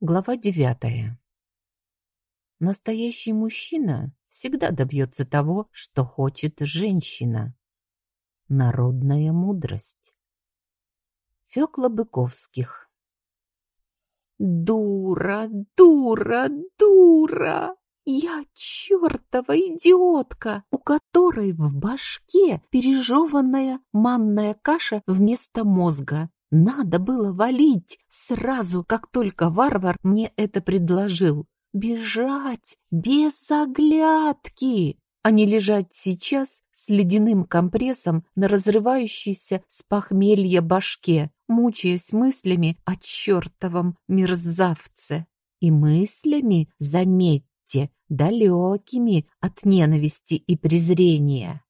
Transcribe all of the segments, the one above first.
Глава девятая. Настоящий мужчина всегда добьется того, что хочет женщина. Народная мудрость. Фёкла Быковских. Дура, дура, дура! Я чертова идиотка, у которой в башке пережеванная манная каша вместо мозга. Надо было валить сразу, как только варвар мне это предложил. Бежать без оглядки, а не лежать сейчас с ледяным компрессом на разрывающейся с похмелья башке, мучаясь мыслями о чертовом мерзавце. И мыслями, заметьте, далекими от ненависти и презрения.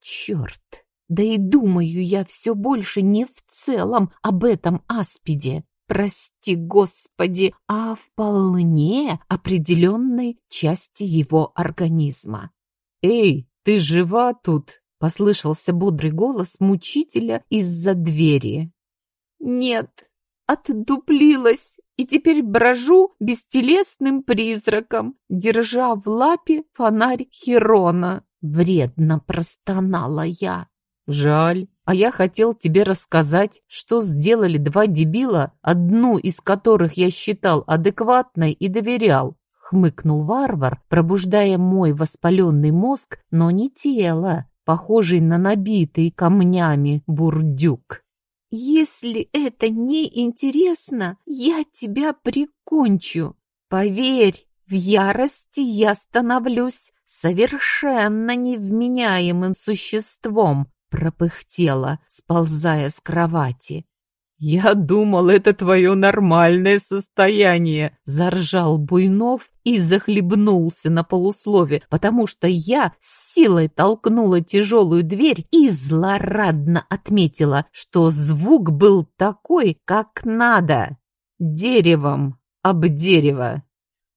Черт! Да и думаю я все больше не в целом об этом аспиде, прости господи, а вполне определенной части его организма. «Эй, ты жива тут?» — послышался бодрый голос мучителя из-за двери. «Нет, отдуплилась и теперь брожу бестелесным призраком, держа в лапе фонарь Хирона. Вредно простонала я. Жаль, а я хотел тебе рассказать, что сделали два дебила, одну из которых я считал адекватной и доверял. Хмыкнул варвар, пробуждая мой воспаленный мозг, но не тело, похожий на набитый камнями бурдюк. «Если это не интересно, я тебя прикончу. Поверь, в ярости я становлюсь совершенно невменяемым существом, пропыхтела, сползая с кровати. «Я думал, это твое нормальное состояние!» Заржал Буйнов и захлебнулся на полуслове, потому что я с силой толкнула тяжелую дверь и злорадно отметила, что звук был такой, как надо. Деревом об дерево.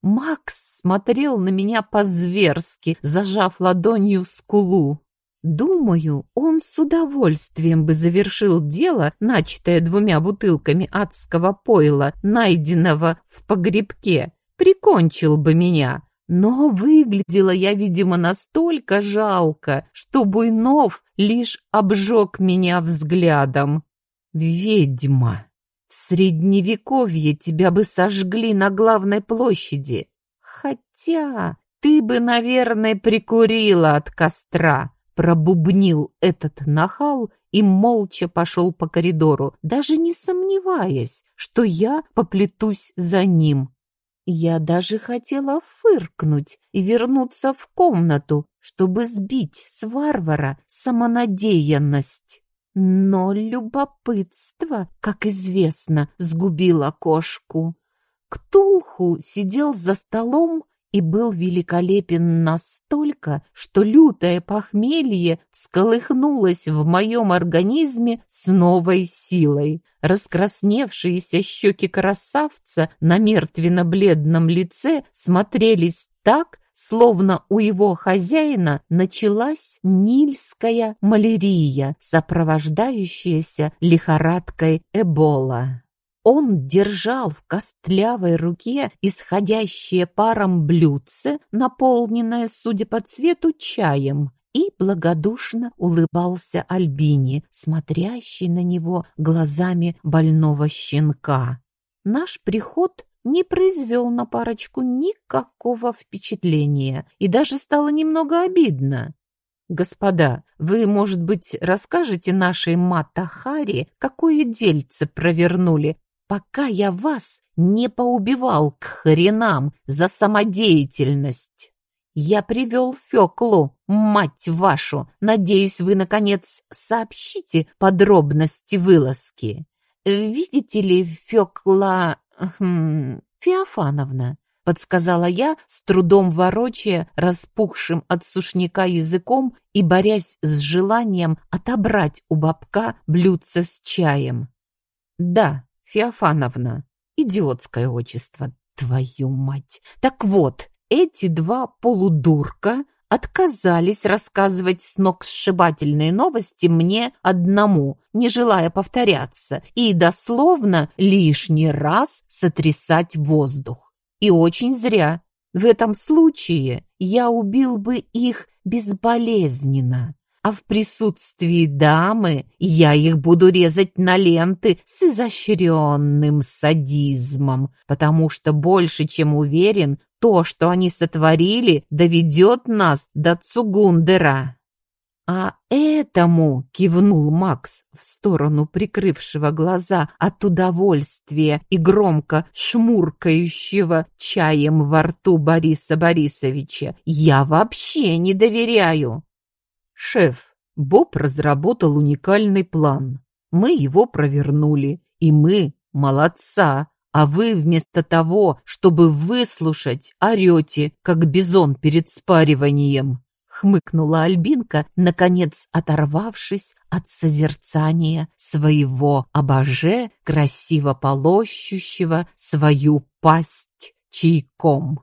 Макс смотрел на меня по-зверски, зажав ладонью скулу. Думаю, он с удовольствием бы завершил дело, начатое двумя бутылками адского пойла, найденного в погребке. Прикончил бы меня. Но выглядела я, видимо, настолько жалко, что Буйнов лишь обжег меня взглядом. «Ведьма! В Средневековье тебя бы сожгли на главной площади. Хотя ты бы, наверное, прикурила от костра». Пробубнил этот нахал и молча пошел по коридору, даже не сомневаясь, что я поплетусь за ним. Я даже хотела фыркнуть и вернуться в комнату, чтобы сбить с варвара самонадеянность. Но любопытство, как известно, сгубило кошку. Ктулху сидел за столом и был великолепен настолько, что лютое похмелье всколыхнулось в моем организме с новой силой. Раскрасневшиеся щеки красавца на мертвенно-бледном лице смотрелись так, словно у его хозяина началась нильская малярия, сопровождающаяся лихорадкой Эбола. Он держал в костлявой руке исходящее паром блюдце, наполненное, судя по цвету, чаем, и благодушно улыбался Альбине, смотрящей на него глазами больного щенка. Наш приход не произвел на парочку никакого впечатления, и даже стало немного обидно. «Господа, вы, может быть, расскажете нашей Матахаре, какое дельце провернули, пока я вас не поубивал к хренам за самодеятельность. Я привел Феклу, мать вашу. Надеюсь, вы, наконец, сообщите подробности вылазки. Видите ли, Фекла... Хм, Феофановна, подсказала я, с трудом ворочая распухшим от сушняка языком и борясь с желанием отобрать у бабка блюдце с чаем. Да, Феофановна. Идиотское отчество, твою мать. Так вот, эти два полудурка отказались рассказывать сногсшибательные новости мне одному, не желая повторяться, и дословно лишний раз сотрясать воздух. И очень зря. В этом случае я убил бы их безболезненно а в присутствии дамы я их буду резать на ленты с изощренным садизмом, потому что больше чем уверен, то, что они сотворили, доведет нас до Цугундера. «А этому!» — кивнул Макс в сторону прикрывшего глаза от удовольствия и громко шмуркающего чаем во рту Бориса Борисовича. «Я вообще не доверяю!» «Шеф, Боб разработал уникальный план. Мы его провернули, и мы молодца, а вы вместо того, чтобы выслушать, орете, как бизон перед спариванием», — хмыкнула Альбинка, наконец оторвавшись от созерцания своего обоже, красиво полощущего свою пасть чайком.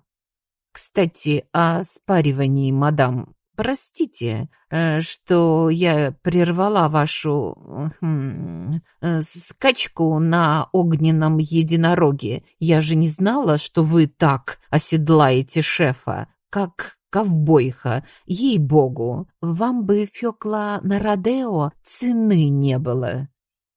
«Кстати, о спаривании, мадам, Простите, э, что я прервала вашу хм, э, скачку на огненном единороге. Я же не знала, что вы так оседлаете шефа, как ковбойха. Ей-богу, вам бы, Фёкла, на Родео цены не было.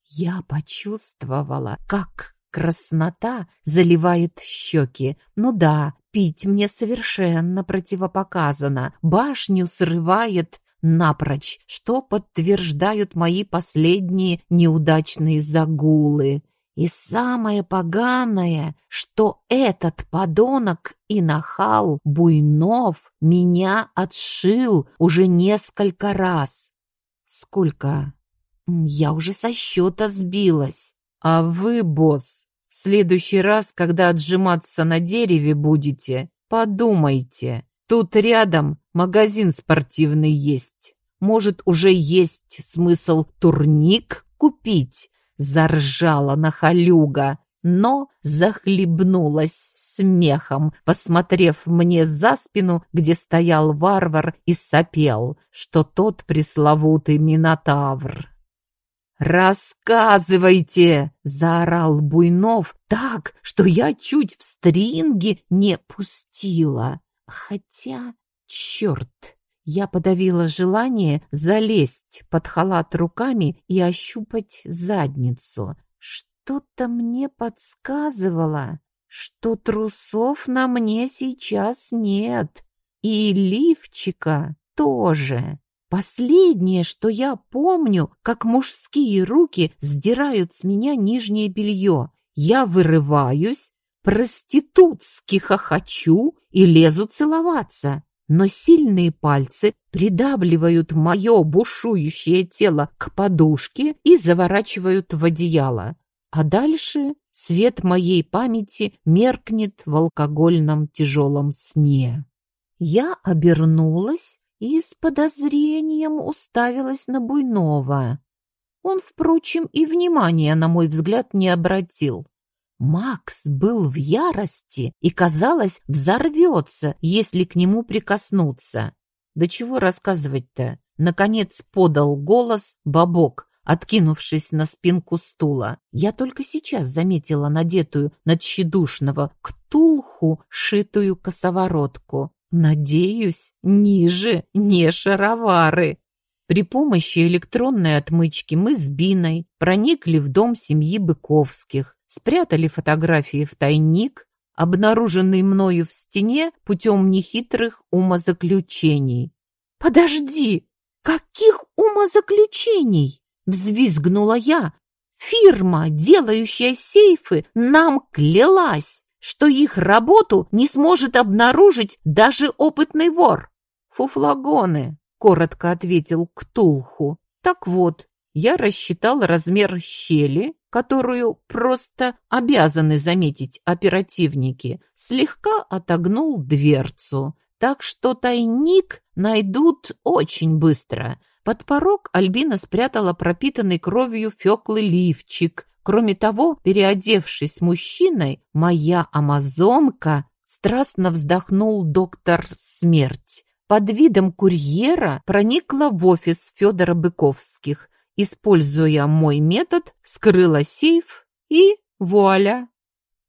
Я почувствовала, как краснота заливает щеки. Ну да, Пить мне совершенно противопоказано. Башню срывает напрочь, что подтверждают мои последние неудачные загулы. И самое поганое, что этот подонок и нахал Буйнов меня отшил уже несколько раз. Сколько? Я уже со счета сбилась. А вы, босс, в следующий раз, когда отжиматься на дереве будете, подумайте. Тут рядом магазин спортивный есть. Может, уже есть смысл турник купить? Заржала нахалюга, но захлебнулась смехом, посмотрев мне за спину, где стоял варвар и сопел, что тот пресловутый Минотавр. «Рассказывайте!» — заорал Буйнов так, что я чуть в стринги не пустила. Хотя, черт, я подавила желание залезть под халат руками и ощупать задницу. Что-то мне подсказывало, что трусов на мне сейчас нет, и лифчика тоже. Последнее, что я помню, как мужские руки сдирают с меня нижнее белье. Я вырываюсь, проститутски хохочу и лезу целоваться. Но сильные пальцы придавливают мое бушующее тело к подушке и заворачивают в одеяло. А дальше свет моей памяти меркнет в алкогольном тяжелом сне. Я обернулась и с подозрением уставилась на Буйнова. Он, впрочем, и внимания, на мой взгляд, не обратил. Макс был в ярости и, казалось, взорвется, если к нему прикоснуться. Да чего рассказывать-то? Наконец подал голос Бабок, откинувшись на спинку стула. Я только сейчас заметила надетую над тщедушного ктулху шитую косоворотку. Надеюсь, ниже не шаровары. При помощи электронной отмычки мы с Биной проникли в дом семьи Быковских, спрятали фотографии в тайник, обнаруженный мною в стене путем нехитрых умозаключений. «Подожди! Каких умозаключений?» — взвизгнула я. «Фирма, делающая сейфы, нам клялась!» Что их работу не сможет обнаружить даже опытный вор. «Фуфлагоны», — коротко ответил Ктулху. «Так вот, я рассчитал размер щели, которую просто обязаны заметить оперативники, слегка отогнул дверцу, так что тайник найдут очень быстро. Под порог Альбина спрятала пропитанный кровью Феклы лифчик, Кроме того, переодевшись мужчиной, моя амазонка страстно вздохнул доктор Смерть. под видом курьера проникла в офис Федора Быковских, используя мой метод, вскрыла сейф и вуаля.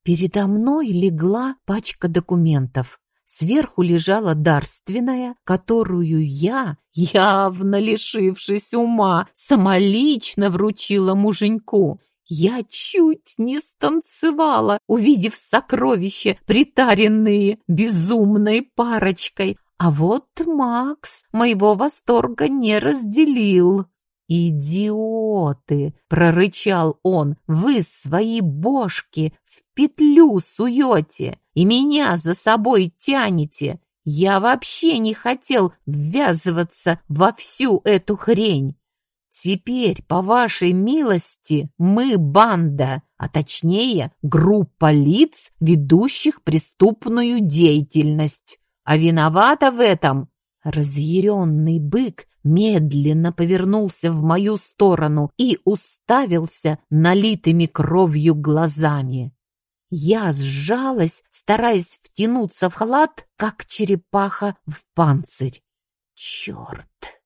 Передо мной легла пачка документов. Сверху лежала дарственная, которую я, явно лишившись ума, самолично вручила муженьку. Я чуть не станцевала, увидев сокровища, притаренные безумной парочкой. А вот Макс моего восторга не разделил. «Идиоты!» — прорычал он. «Вы свои бошки в петлю суете и меня за собой тянете. Я вообще не хотел ввязываться во всю эту хрень. Теперь, по вашей милости, мы банда, а точнее группа лиц, ведущих преступную деятельность. А виновата в этом разъяренный бык медленно повернулся в мою сторону и уставился налитыми кровью глазами. Я сжалась, стараясь втянуться в халат, как черепаха в панцирь. Черт,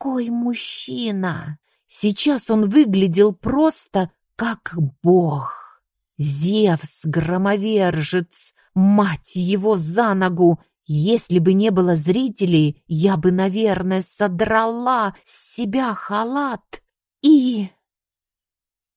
какой мужчина! Сейчас он выглядел просто как бог. Зевс, громовержец, мать его за ногу, если бы не было зрителей, я бы, наверное, содрала с себя халат и...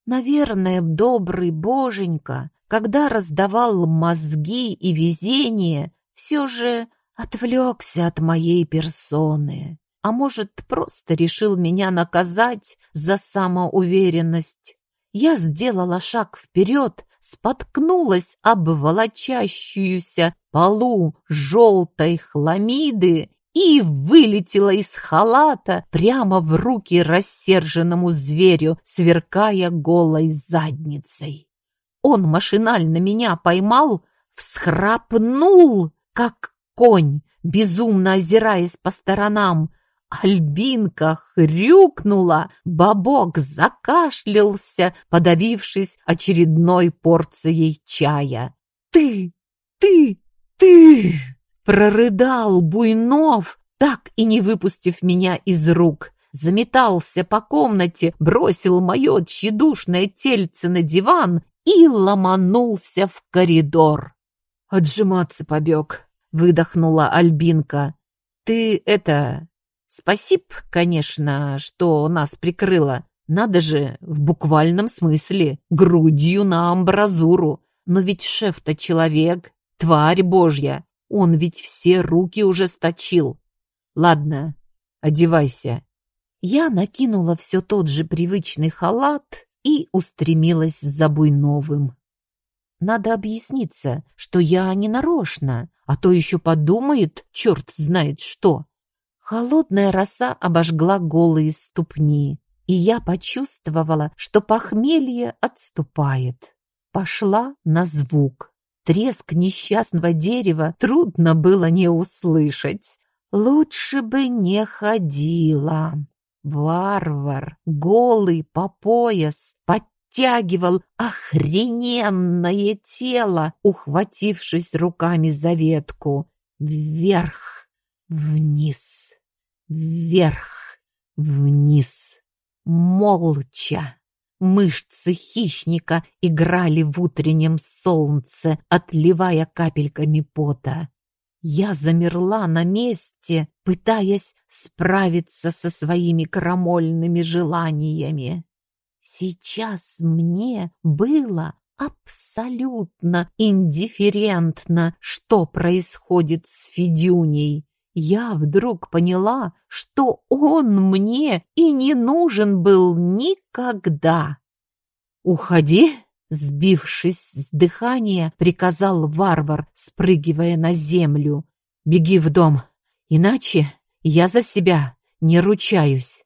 Наверное, добрый боженька когда раздавал мозги и везение, все же отвлекся от моей персоны. А может, просто решил меня наказать за самоуверенность. Я сделала шаг вперед, споткнулась об волочащуюся полу желтой хламиды и вылетела из халата прямо в руки рассерженному зверю, сверкая голой задницей. Он машинально меня поймал, всхрапнул, как конь, безумно озираясь по сторонам. Альбинка хрюкнула, бабок закашлялся, подавившись очередной порцией чая. «Ты! Ты! Ты!» Прорыдал Буйнов, так и не выпустив меня из рук. Заметался по комнате, бросил мое тщедушное тельце на диван и ломанулся в коридор. «Отжиматься побег», — выдохнула Альбинка. «Ты это... Спасибо, конечно, что нас прикрыла. Надо же, в буквальном смысле, грудью на амбразуру. Но ведь шеф-то человек, тварь божья. Он ведь все руки уже сточил. Ладно, одевайся». Я накинула все тот же привычный халат и устремилась за Буйновым. Надо объясниться, что я не нарочно, а то еще подумает, черт знает что. Холодная роса обожгла голые ступни, и я почувствовала, что похмелье отступает. Пошла на звук. Треск несчастного дерева трудно было не услышать. Лучше бы не ходила. Варвар, голый по пояс, подтягивал охрененное тело, ухватившись руками за ветку. Вверх, вниз, вверх, вниз. Молча. Мышцы хищника играли в утреннем солнце, отливая капельками пота. Я замерла на месте, пытаясь справиться со своими крамольными желаниями. Сейчас мне было абсолютно индифферентно, что происходит с Федюней. Я вдруг поняла, что он мне и не нужен был никогда. «Уходи!» Сбившись с дыхания, приказал варвар, спрыгивая на землю. «Беги в дом, иначе я за себя не ручаюсь».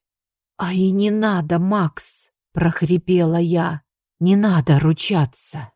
«А и не надо, Макс!» — прохрипела я. «Не надо ручаться!»